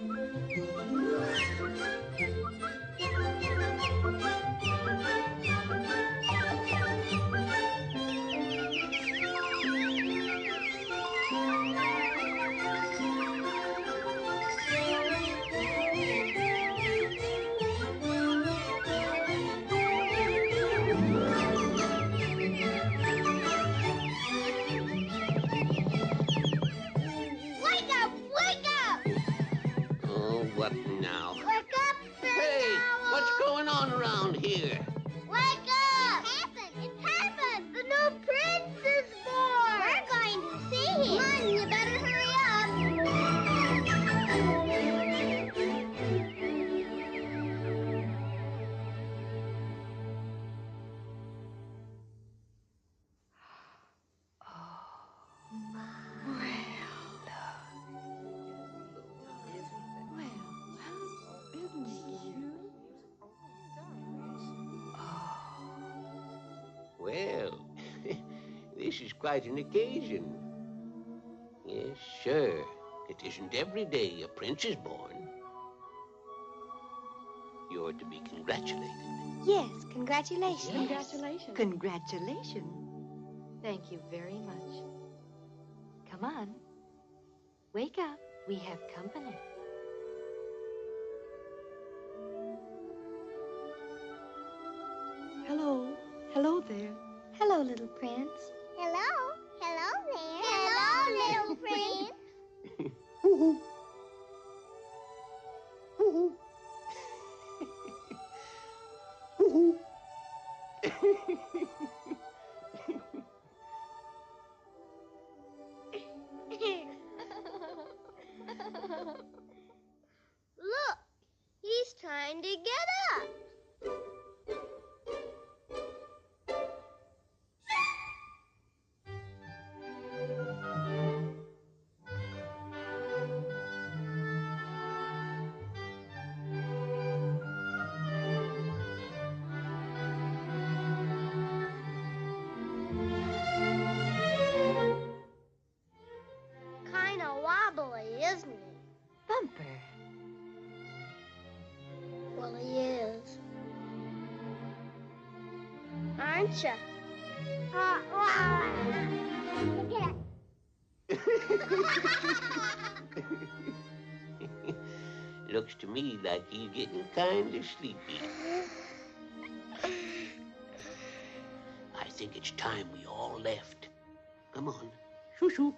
Thank you. Quite an occasion. Yes, sir. It isn't every day a prince is born. You're to be congratulated. Yes, congratulations. Congratulations. Congratulations. Thank you very much. Come on. Wake up. We have company. Hello. Hello there. Hello, little prince. Hello. Hello there. Hello, little prince. Look, he's trying to get Aren't you? Uh, wow. Looks to me like he's getting kind of sleepy. I think it's time we all left. Come on. Shoo shoo.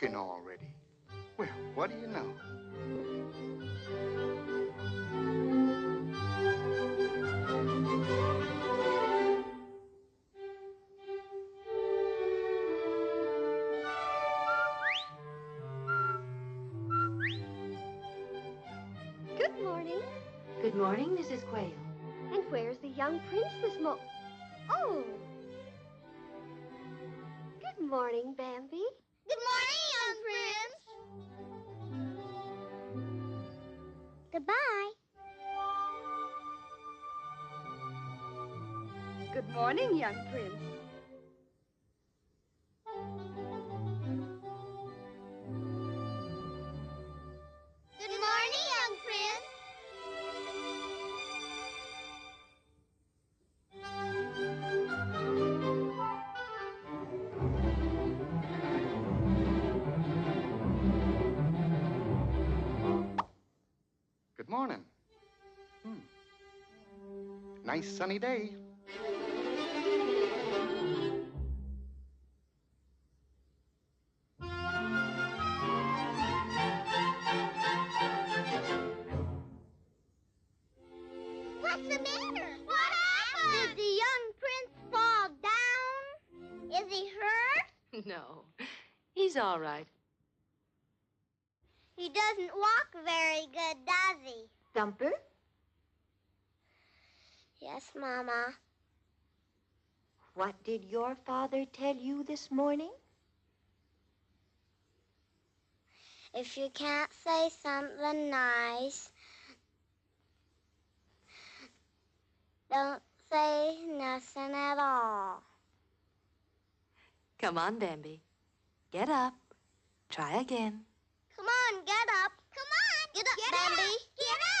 Walking already. Well, what do you know? Good morning. Good morning, Mrs. Quail. And where's the young prince this mo... Oh. Good morning, Bambi. Good morning, young prince. Nice sunny day. Did your father tell you this morning? If you can't say something nice, don't say nothing at all. Come on, Bambi. Get up. Try again. Come on, get up. Come on. Get up, Bambi. Get up.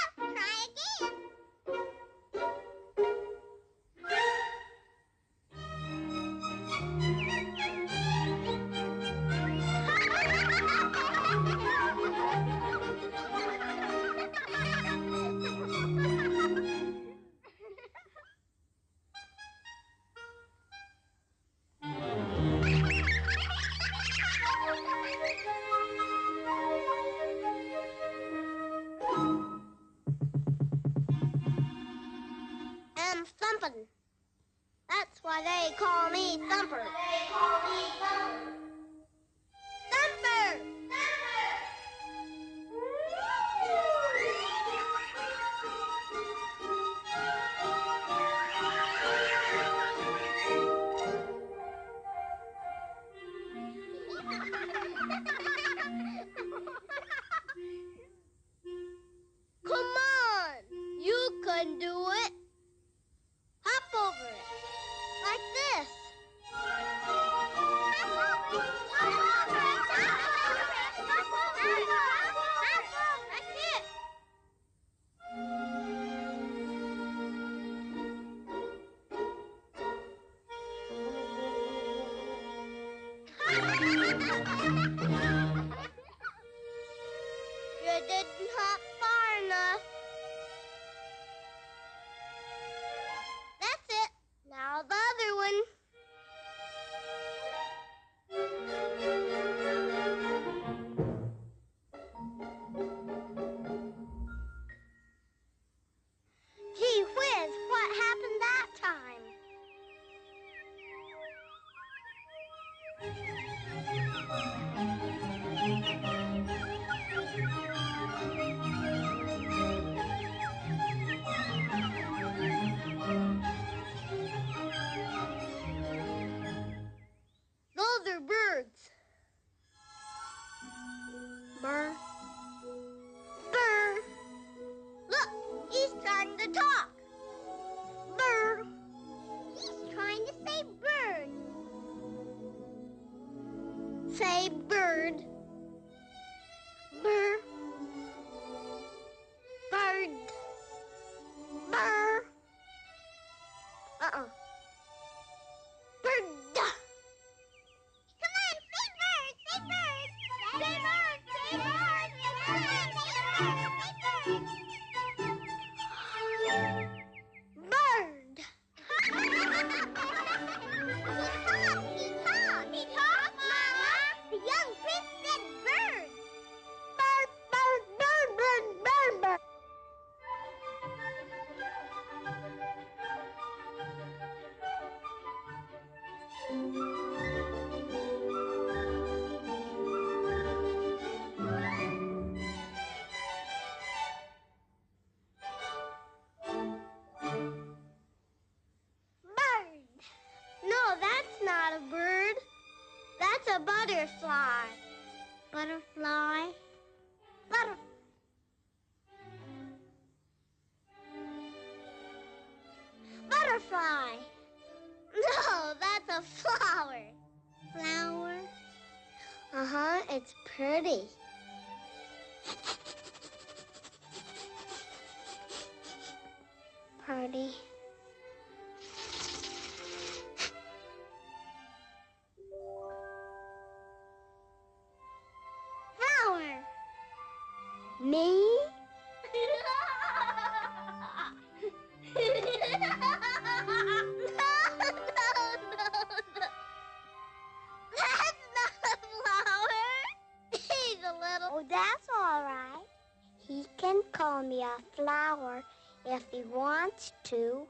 wants to.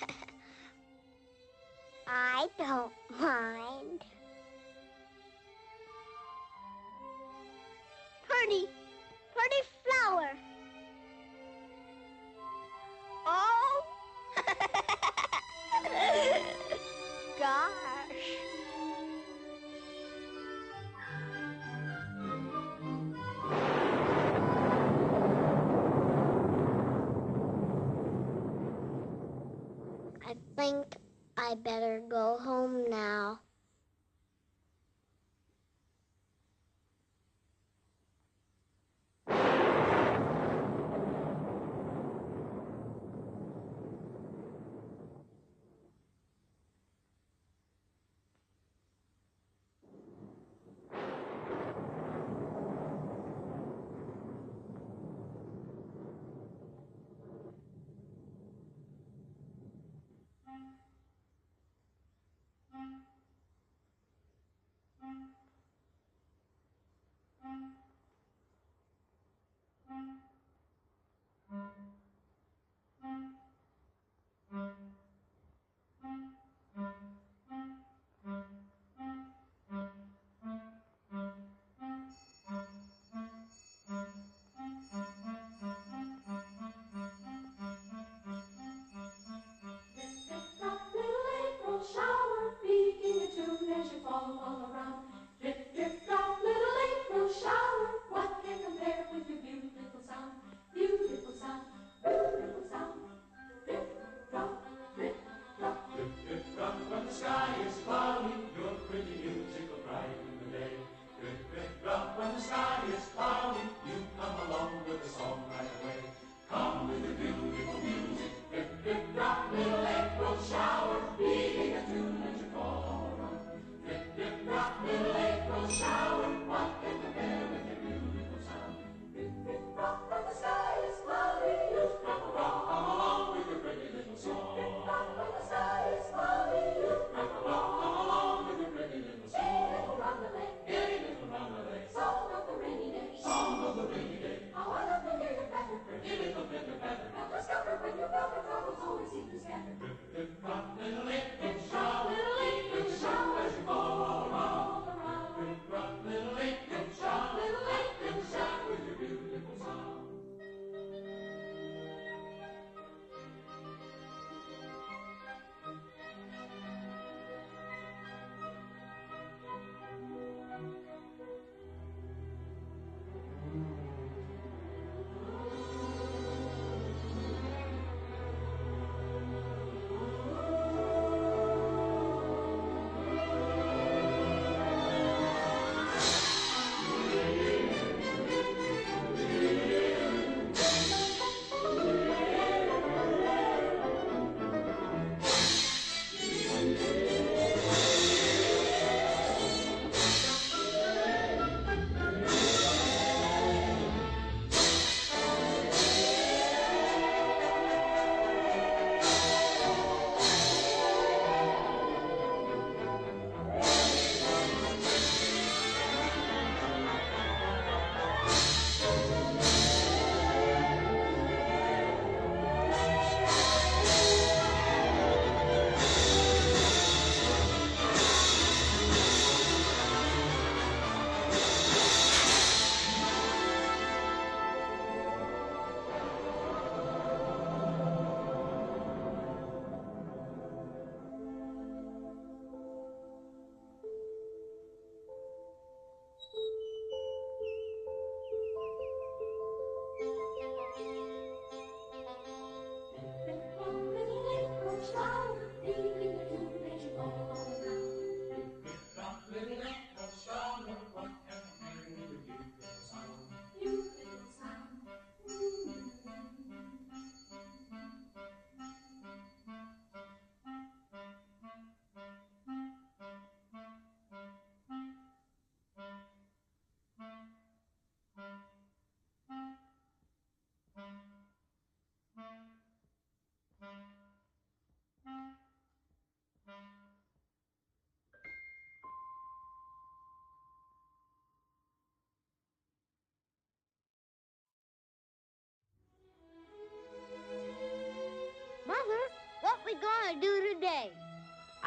I don't I better go home now.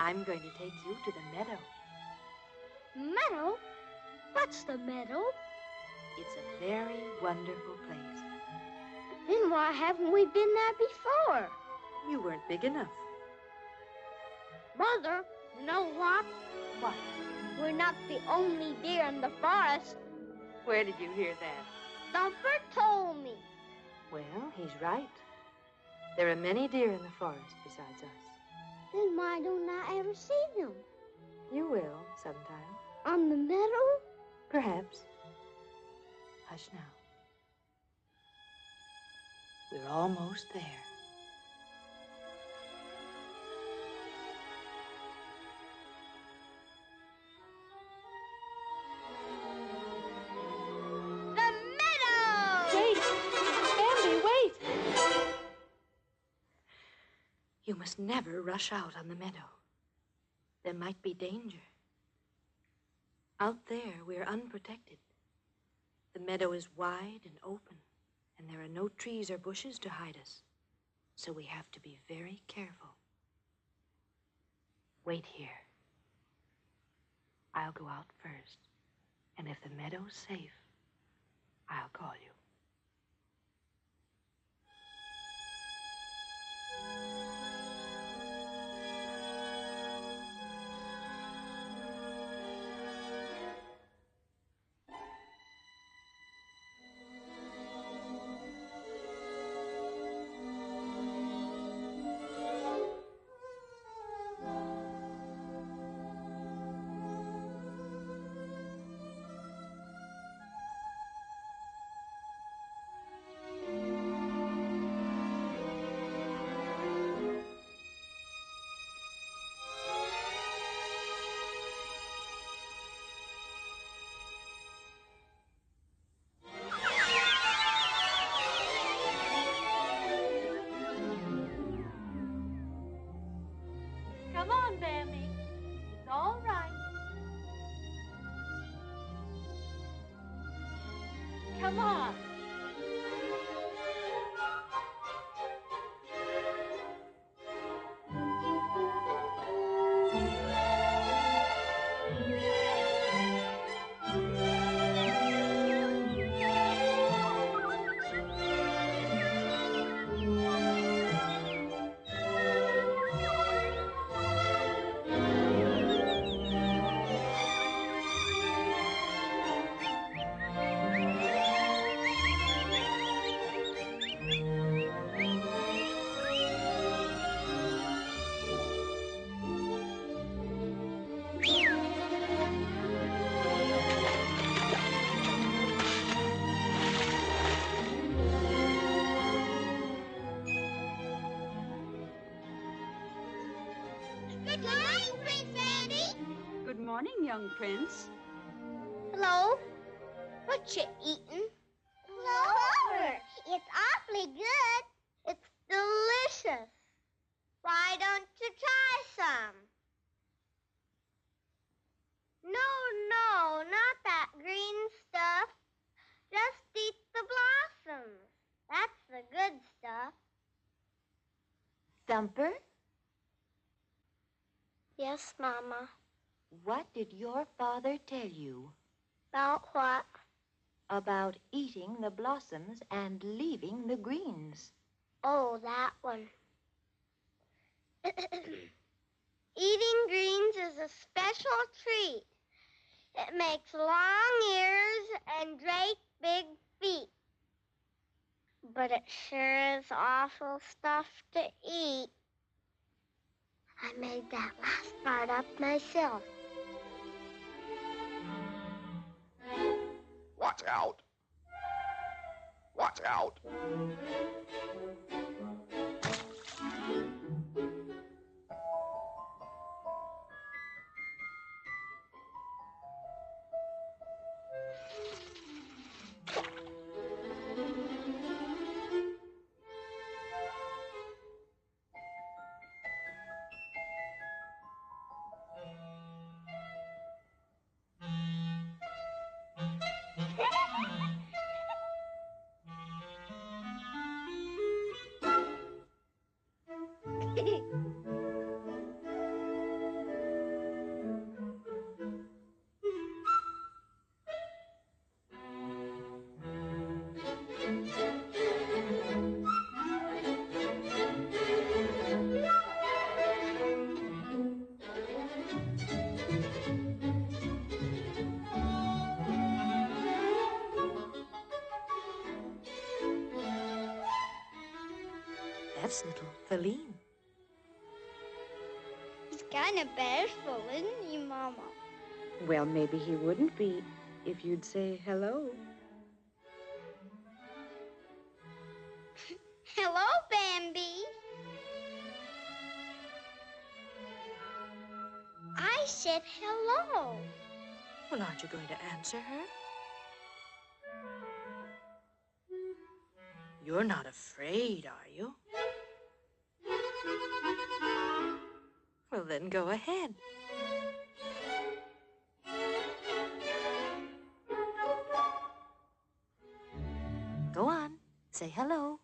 I'm going to take you to the meadow. Meadow? What's the meadow? It's a very wonderful place. Then why haven't we been there before? You weren't big enough. Mother, you know what? What? We're not the only deer in the forest. Where did you hear that? Thumper told me. Well, he's right. There are many deer in the forest besides us. Then why don't I ever see them? You will sometime. On the meadow? Perhaps. Hush now. We're almost there. Must never rush out on the meadow. There might be danger. Out there, we're unprotected. The meadow is wide and open. And there are no trees or bushes to hide us. So we have to be very careful. Wait here. I'll go out first. And if the meadow's safe, I'll call you. Come on. Prince. Did your father tell you About what? about eating the blossoms and leaving the greens? Oh, that one. Eating greens is a special treat. It makes long ears and great big feet. But it sure is awful stuff to eat. I made that last part up myself. Watch out. Watch out. Maybe he wouldn't be if you'd say hello. Hello, Bambi. I said hello. Well, aren't you going to answer her? You're not afraid, are you? Well, then go ahead. Say hello.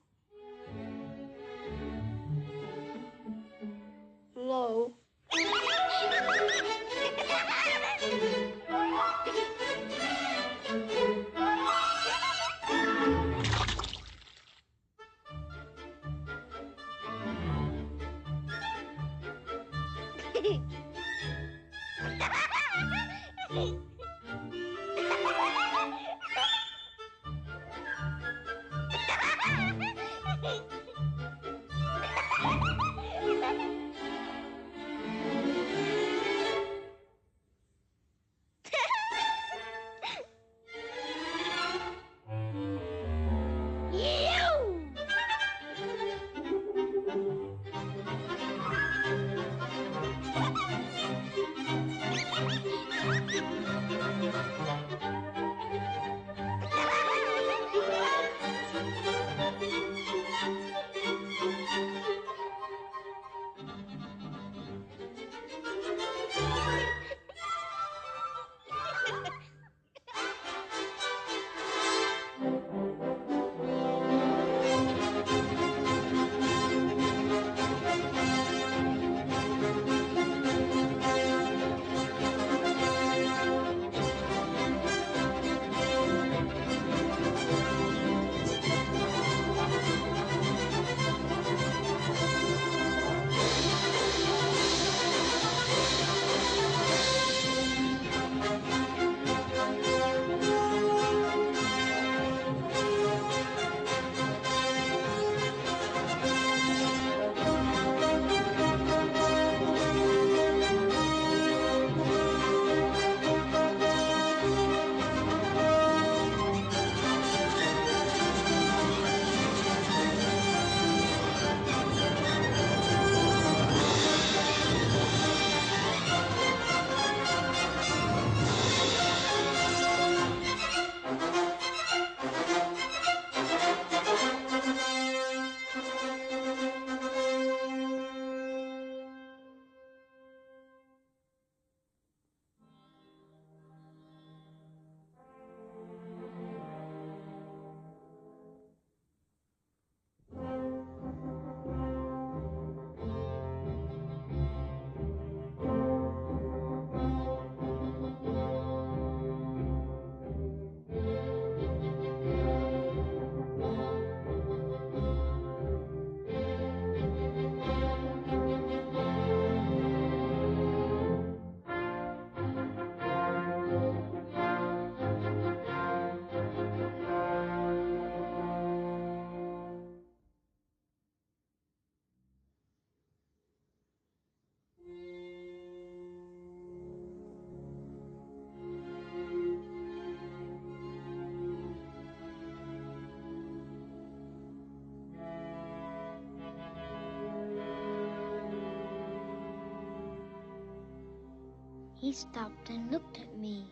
He stopped and looked at me.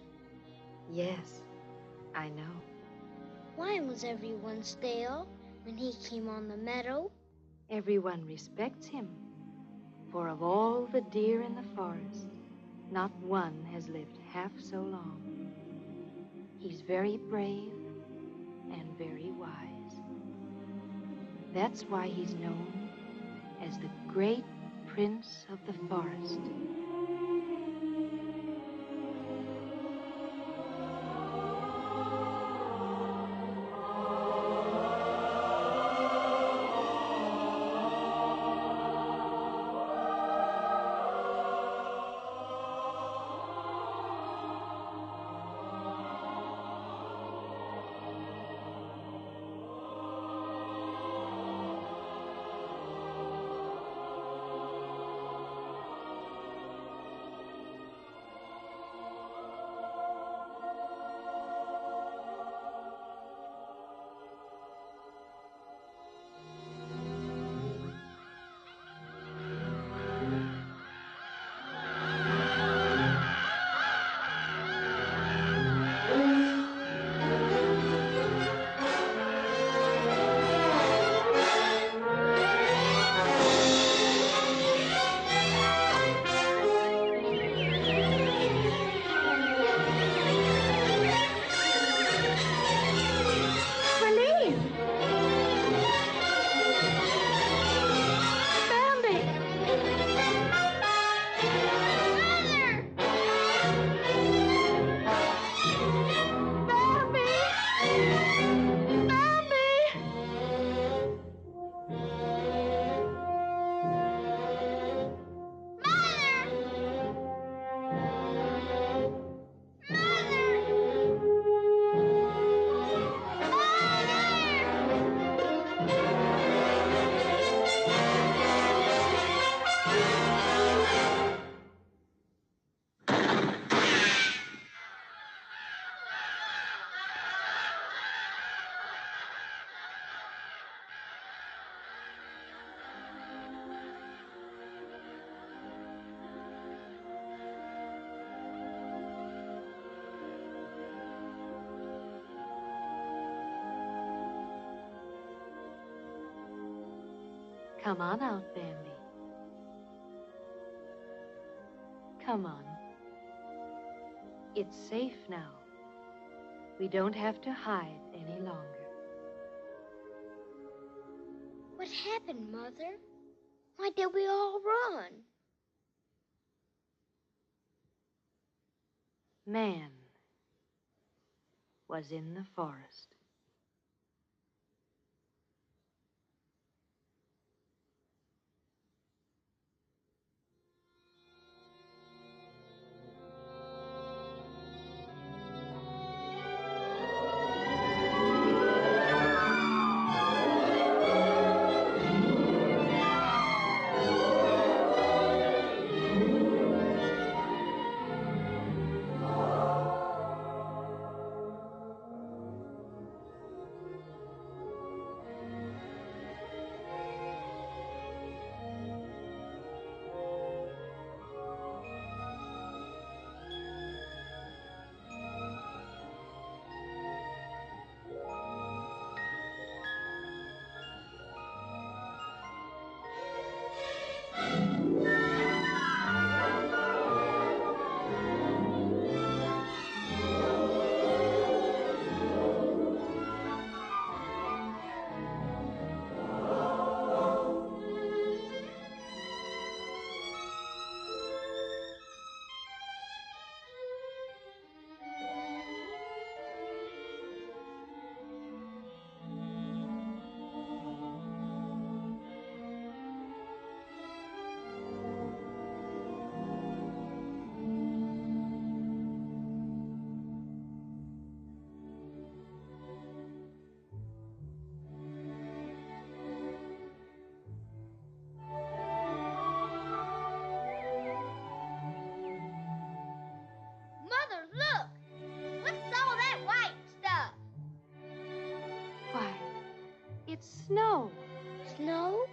Yes, I know. Why was everyone stale when he came on the meadow? Everyone respects him. For of all the deer in the forest, not one has lived half so long. He's very brave and very wise. That's why he's known as the great prince of the forest. Come on out, Bambi. Come on. It's safe now. We don't have to hide any longer. What happened, Mother? Why did we all run? Man was in the forest. snow. Snow?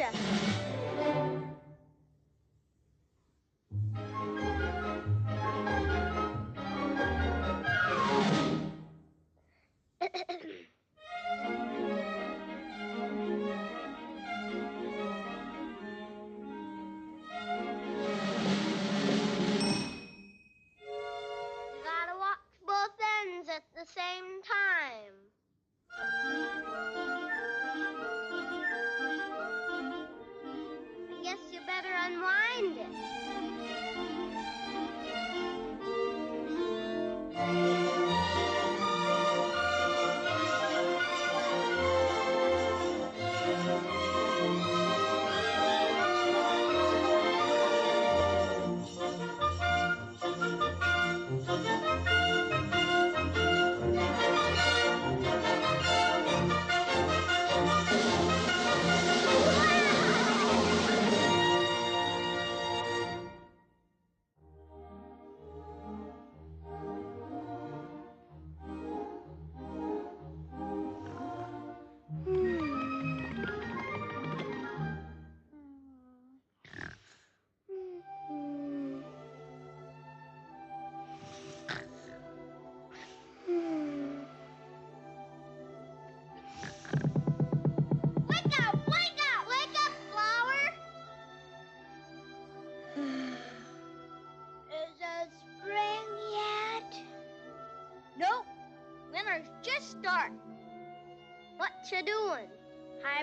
Aren't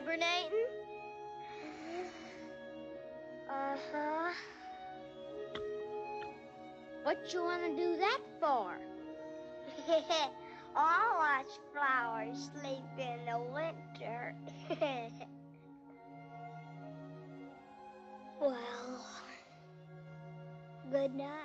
Hibernating? Uh-huh. What you want to do that for? I'll watch flowers sleep in the winter. well, good night.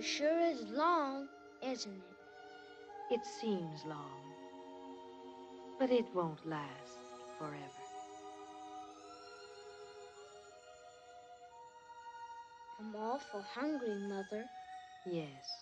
Winter sure is long, isn't it? It seems long, but it won't last forever. I'm awful hungry, Mother. Yes,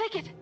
thicket!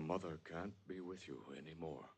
Your mother can't be with you anymore.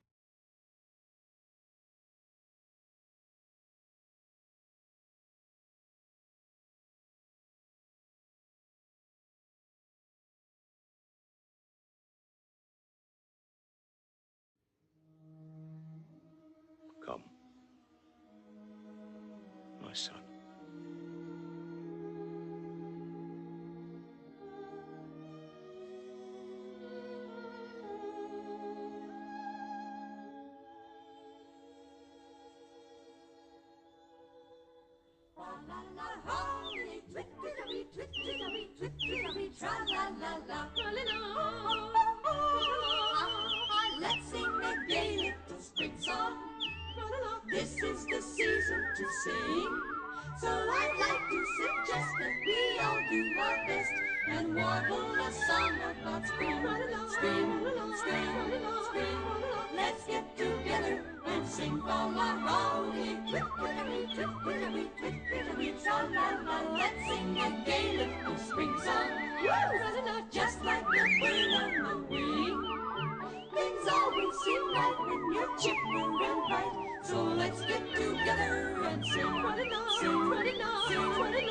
And bright. So let's get together and sing, sing, sing, sing.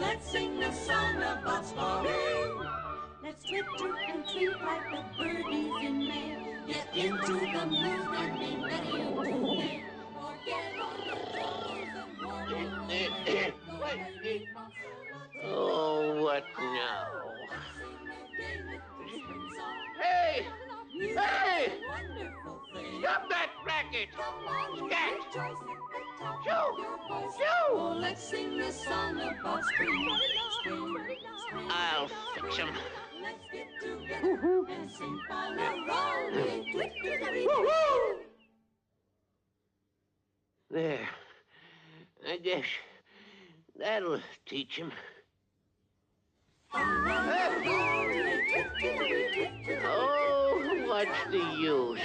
Let's sing a song about spring. Let's twitter and tweet like the birdies in May. Get into the mood and be ready to play. Forget all the troubles and worries. Oh, what now? Hey! Hey! Stop that racket! Scat! Shoo! Shoo! Oh, let's sing song about spring. Spring, spring. I'll fix him. Let's get together and sing fa la rolly. Twit, There. I guess that'll teach him. Oh, what's the use?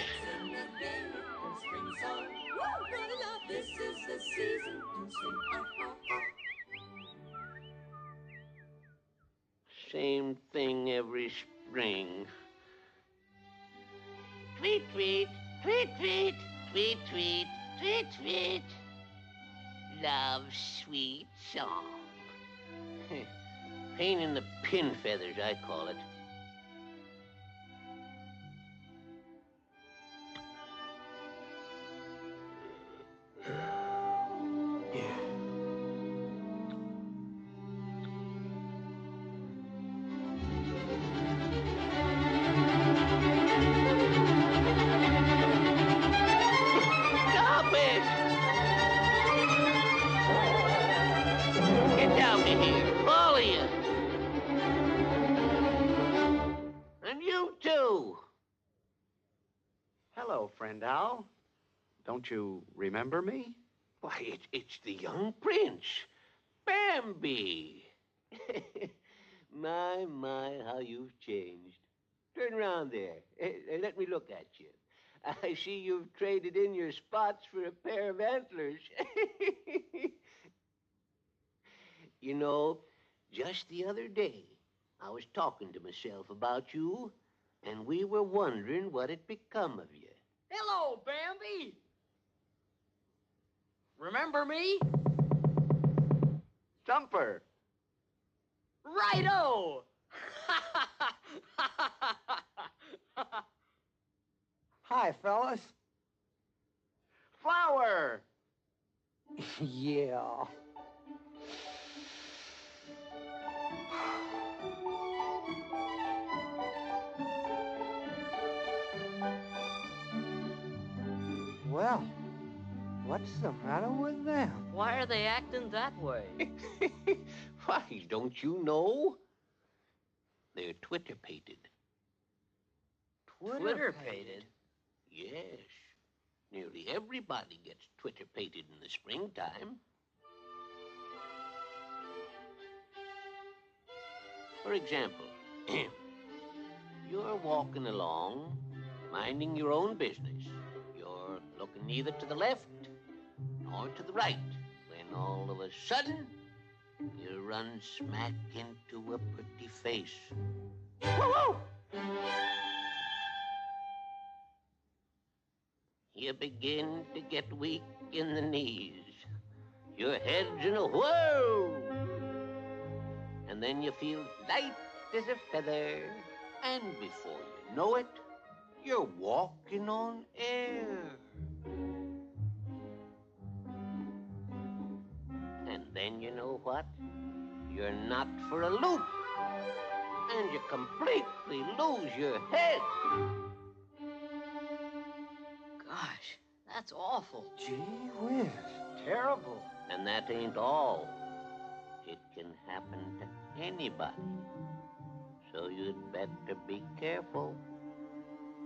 Same thing every spring. Tweet, tweet, tweet, tweet, tweet, tweet, tweet, tweet. Love's sweet song. Pain in the pin feathers, I call it. Get down here, all of you. And you too. Hello, friend Owl. Don't you remember me? Why, it's, it's the young prince, Bambi. my, my, how you've changed. Turn around there. Eh, eh, let me look at you. I see you've traded in your spots for a pair of antlers. you know, just the other day, I was talking to myself about you, and we were wondering what had become of you. Hello, Bambi. Remember me? Thumper. Righto! Hi, fellas. Flower! yeah. Well, what's the matter with them? Why are they acting that way? Why, don't you know? They're twitterpated. Twitter pated? Yes. Nearly everybody gets twitterpated in the springtime. For example, you're walking along, minding your own business. You're looking neither to the left nor to the right when all of a sudden you run smack into a pretty face. Woo-hoo! You begin to get weak in the knees. Your head's in a whirl. And then you feel light as a feather. And before you know it, you're walking on air. What? You're not for a loop. And you completely lose your head. Gosh, that's awful. Gee whiz. Terrible. And that ain't all. It can happen to anybody. So you'd better be careful.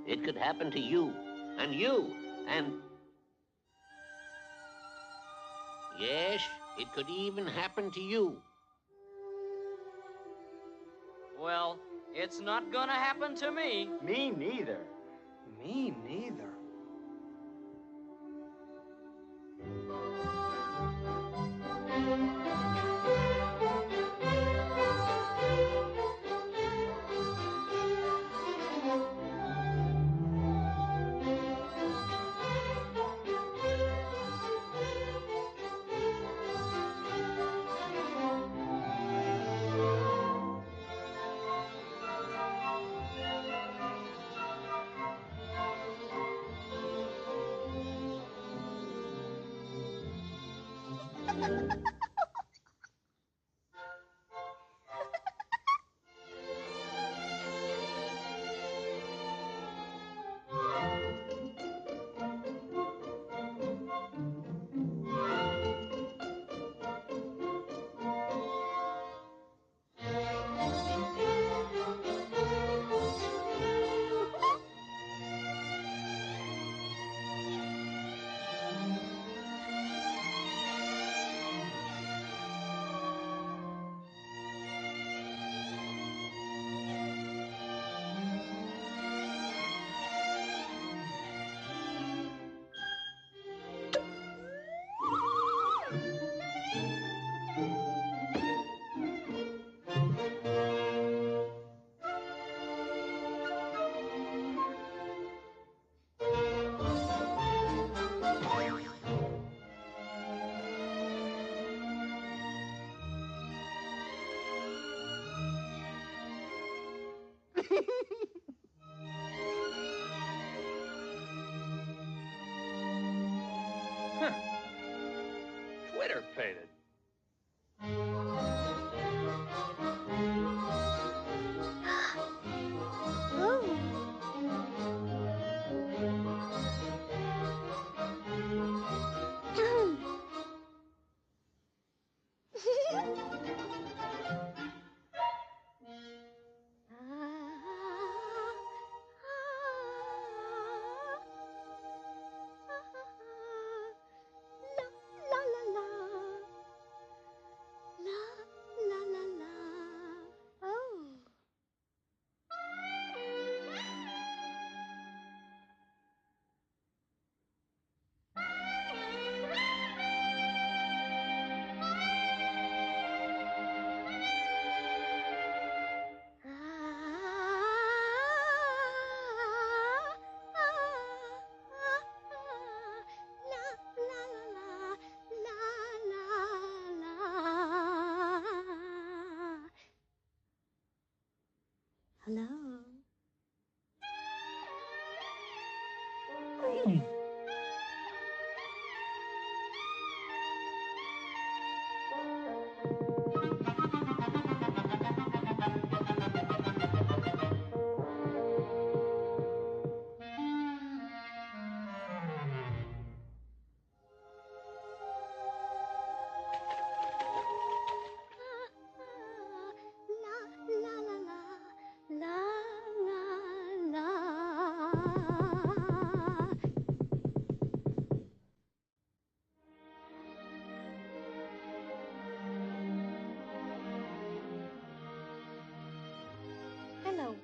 It could happen to you, and you, and. Yes, it could even happen to you. Well, it's not gonna happen to me. Me neither. Me neither.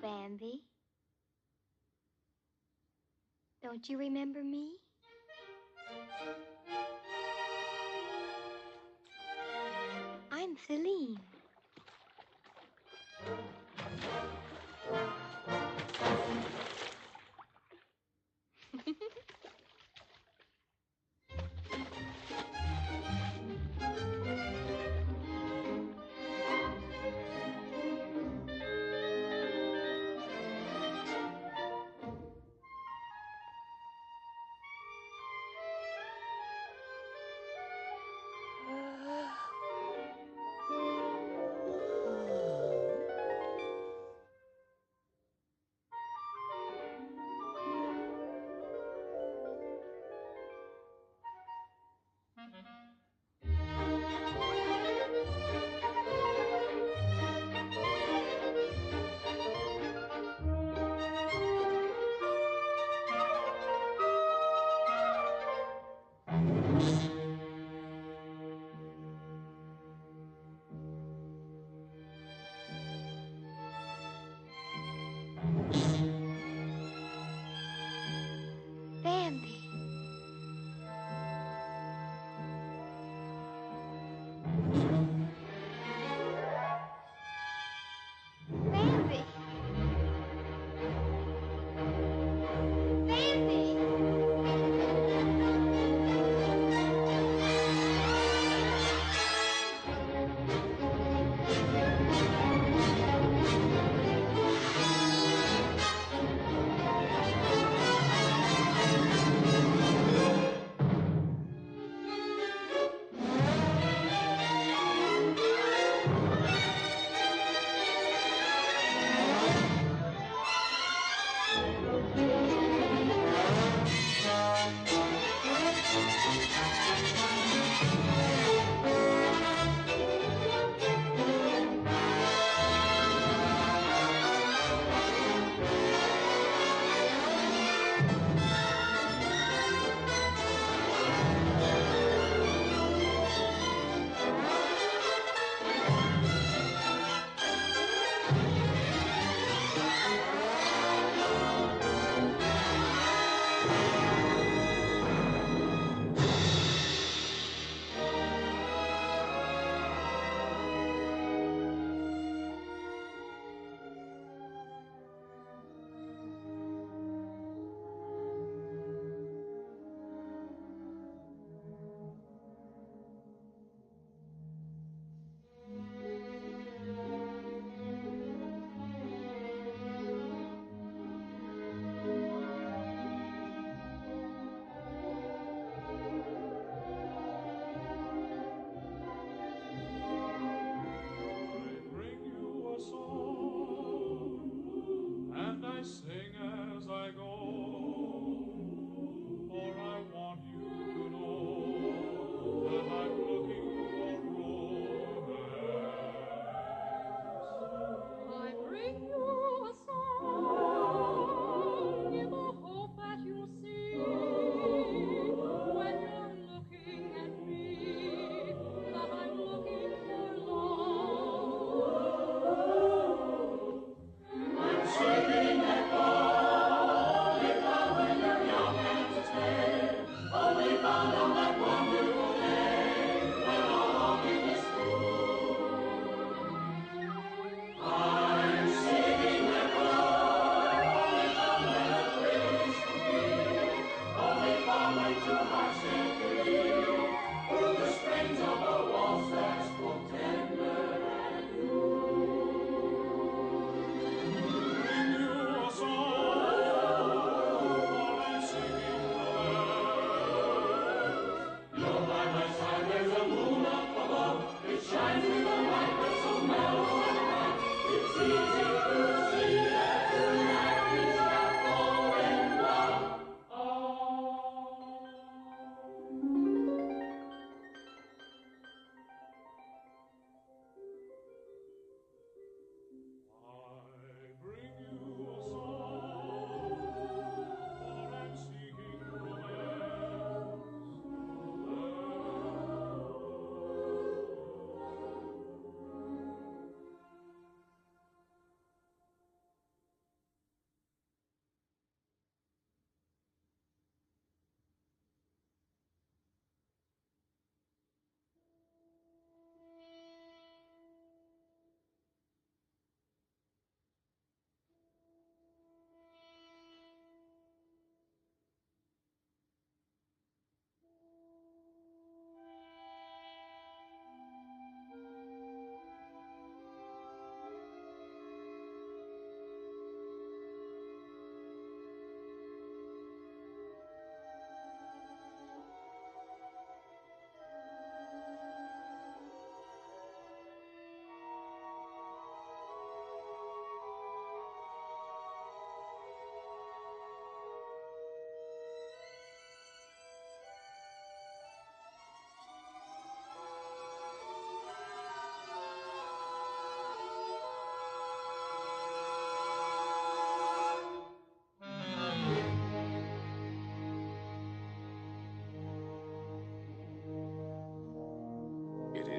Bambi. Don't you remember me? I'm Faline.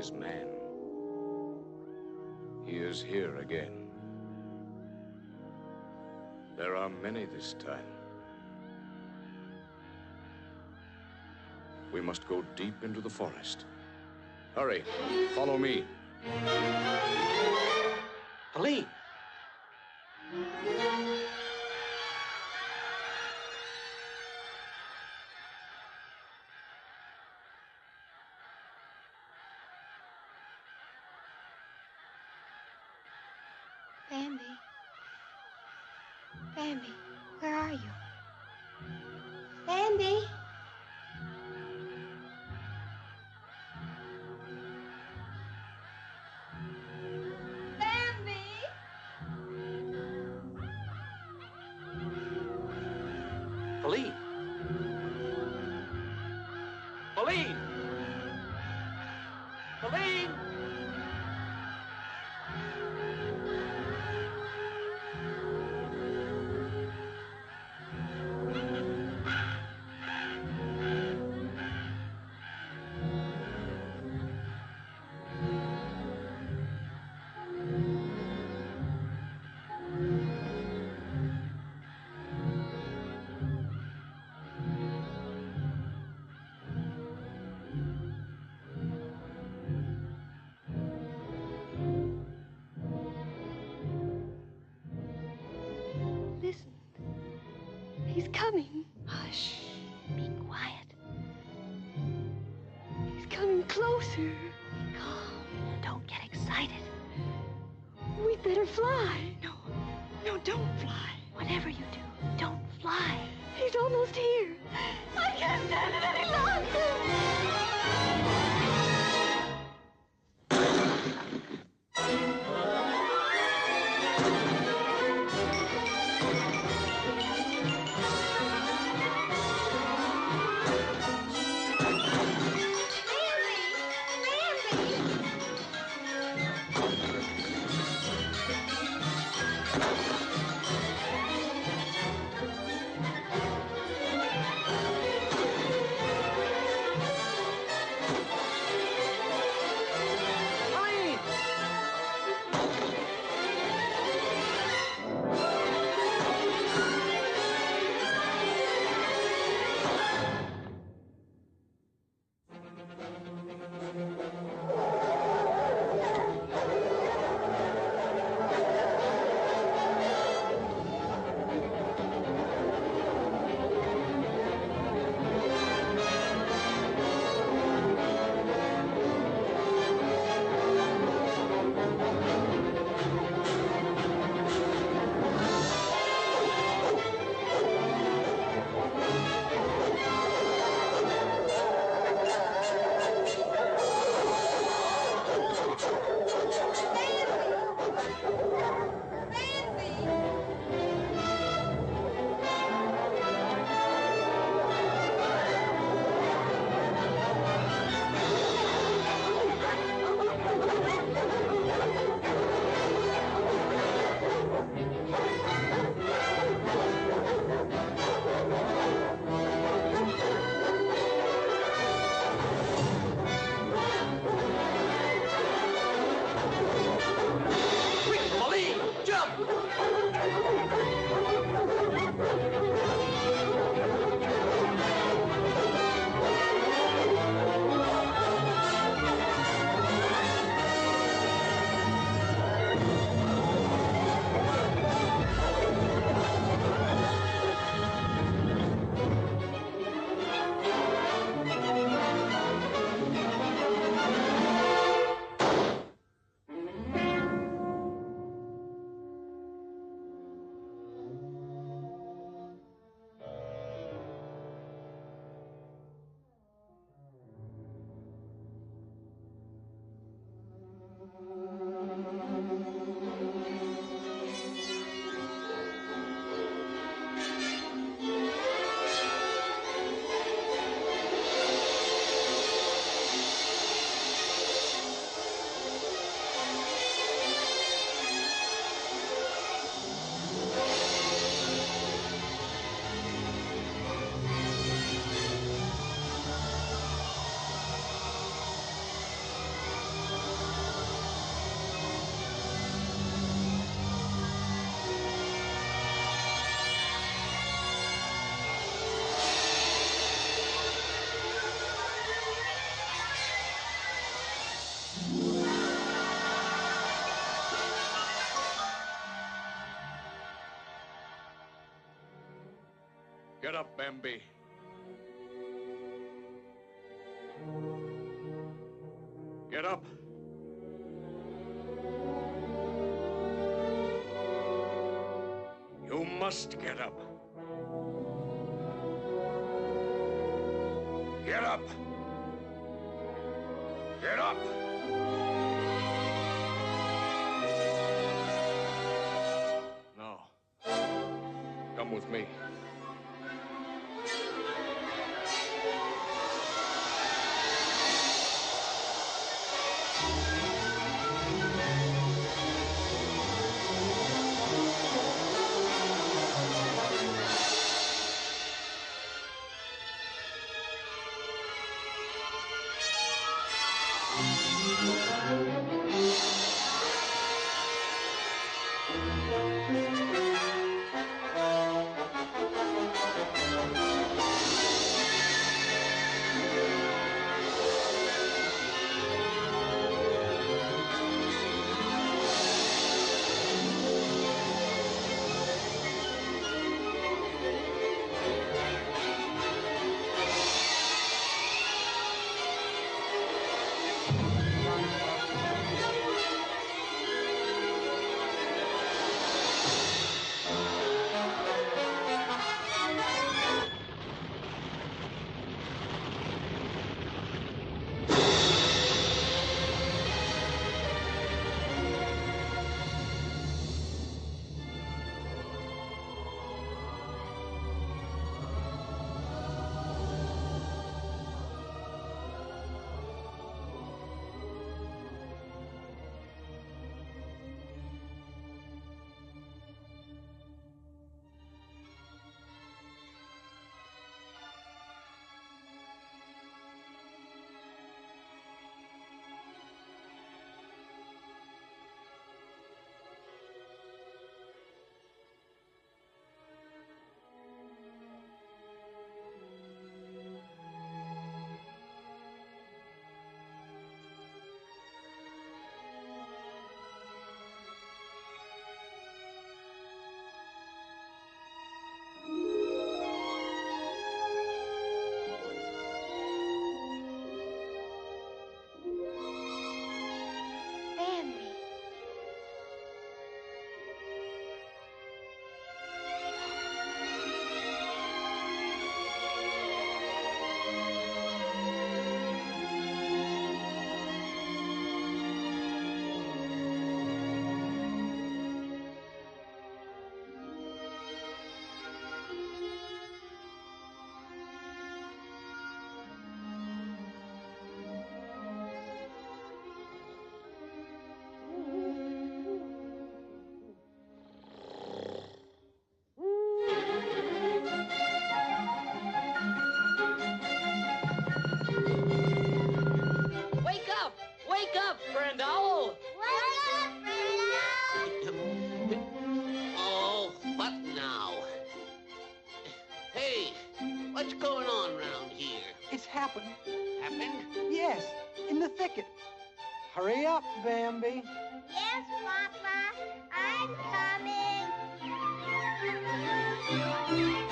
this man. He is here again. There are many this time. We must go deep into the forest. Hurry, follow me. Ali! Up, Bambi. Get up. You must get up. Get up. Get up. No. Come with me. Happened. Happened? Yes, in the thicket. Hurry up, Bambi. Yes, Papa. I'm coming.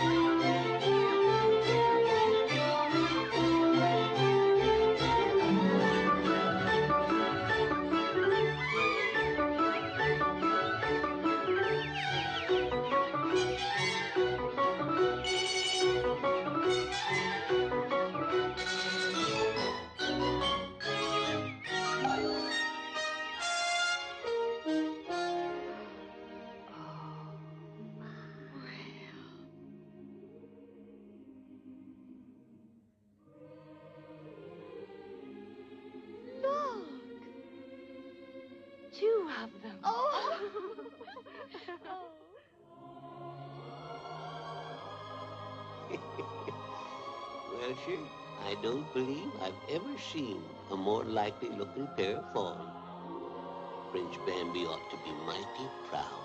I don't believe I've ever seen a more likely looking pair of fawns. Prince Bambi ought to be mighty proud.